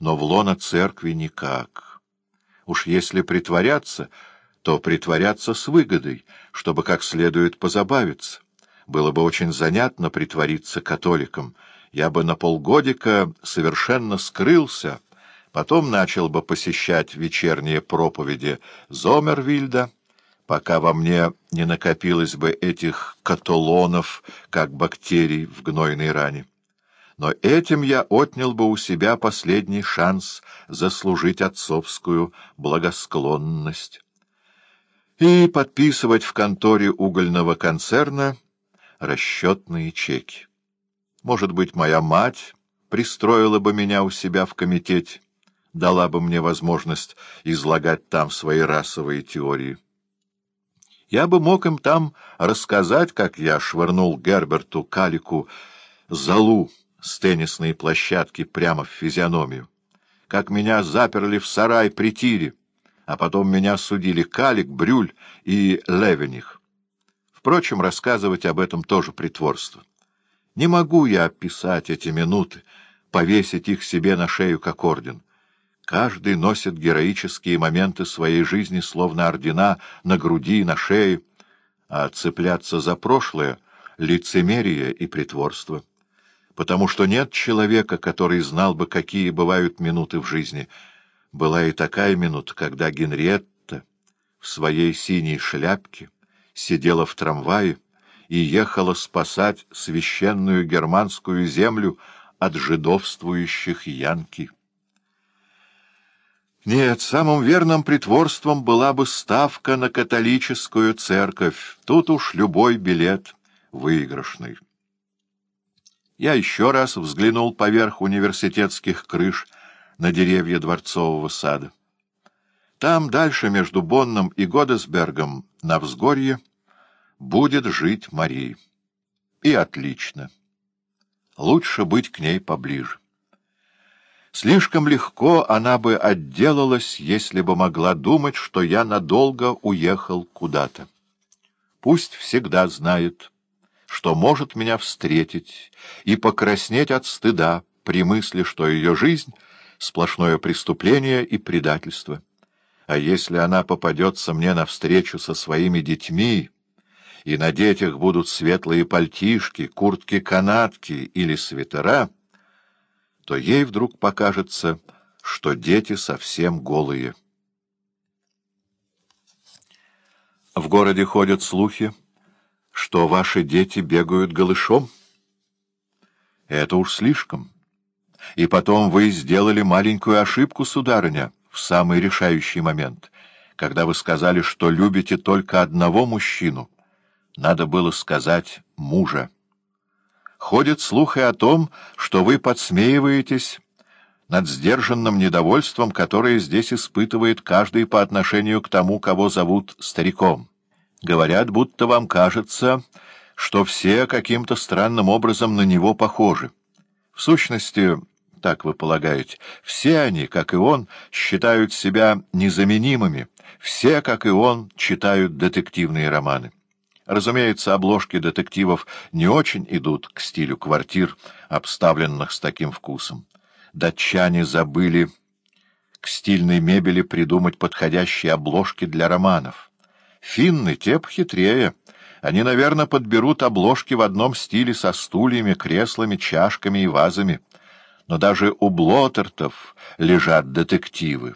но в лоно церкви никак. Уж если притворяться, то притворяться с выгодой, чтобы как следует позабавиться. Было бы очень занятно притвориться католиком. Я бы на полгодика совершенно скрылся, потом начал бы посещать вечерние проповеди Зомервильда, пока во мне не накопилось бы этих католонов, как бактерий в гнойной ране. Но этим я отнял бы у себя последний шанс заслужить отцовскую благосклонность. И подписывать в конторе угольного концерна расчетные чеки. Может быть, моя мать пристроила бы меня у себя в комитете, дала бы мне возможность излагать там свои расовые теории. Я бы мог им там рассказать, как я швырнул Герберту Калику залу с теннисной площадки прямо в физиономию, как меня заперли в сарай при тире, а потом меня судили Калик, Брюль и Левених. Впрочем, рассказывать об этом тоже притворство. Не могу я описать эти минуты, повесить их себе на шею как орден. Каждый носит героические моменты своей жизни, словно ордена, на груди, на шее, а цепляться за прошлое — лицемерие и притворство. Потому что нет человека, который знал бы, какие бывают минуты в жизни. Была и такая минута, когда Генриетта в своей синей шляпке сидела в трамвае и ехала спасать священную германскую землю от жидовствующих янки. Нет, самым верным притворством была бы ставка на католическую церковь. Тут уж любой билет выигрышный. Я еще раз взглянул поверх университетских крыш на деревья Дворцового сада. Там, дальше, между Бонном и Годесбергом, на взгорье, будет жить Мария. И отлично. Лучше быть к ней поближе. Слишком легко она бы отделалась, если бы могла думать, что я надолго уехал куда-то. Пусть всегда знает, что может меня встретить и покраснеть от стыда при мысли, что ее жизнь — сплошное преступление и предательство. А если она попадется мне навстречу со своими детьми, и на детях будут светлые пальтишки, куртки-канатки или свитера — то ей вдруг покажется, что дети совсем голые. В городе ходят слухи, что ваши дети бегают голышом. Это уж слишком. И потом вы сделали маленькую ошибку, сударыня, в самый решающий момент, когда вы сказали, что любите только одного мужчину. Надо было сказать «мужа». Ходят слухи о том, что вы подсмеиваетесь над сдержанным недовольством, которое здесь испытывает каждый по отношению к тому, кого зовут стариком. Говорят, будто вам кажется, что все каким-то странным образом на него похожи. В сущности, так вы полагаете, все они, как и он, считают себя незаменимыми, все, как и он, читают детективные романы. Разумеется, обложки детективов не очень идут к стилю квартир, обставленных с таким вкусом. Датчане забыли к стильной мебели придумать подходящие обложки для романов. Финны те похитрее. Они, наверное, подберут обложки в одном стиле со стульями, креслами, чашками и вазами. Но даже у Блоттертов лежат детективы.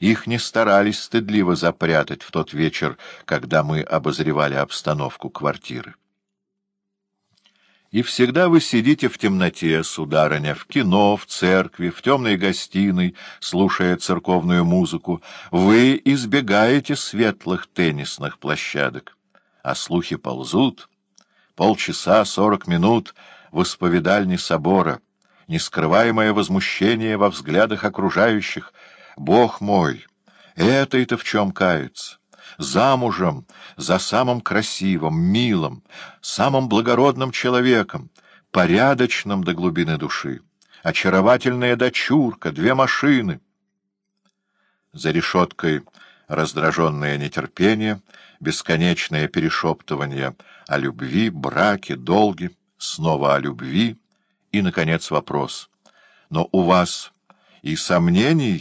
Их не старались стыдливо запрятать в тот вечер, когда мы обозревали обстановку квартиры. И всегда вы сидите в темноте, сударыня, в кино, в церкви, в темной гостиной, слушая церковную музыку. Вы избегаете светлых теннисных площадок. А слухи ползут. Полчаса, сорок минут в исповедальне собора. Нескрываемое возмущение во взглядах окружающих — Бог мой, этой-то в чем кается? Замужем за самым красивым, милым, самым благородным человеком, порядочным до глубины души. Очаровательная дочурка, две машины. За решеткой раздраженное нетерпение, бесконечное перешептывание о любви, браке, долге, снова о любви и, наконец, вопрос. Но у вас и сомнений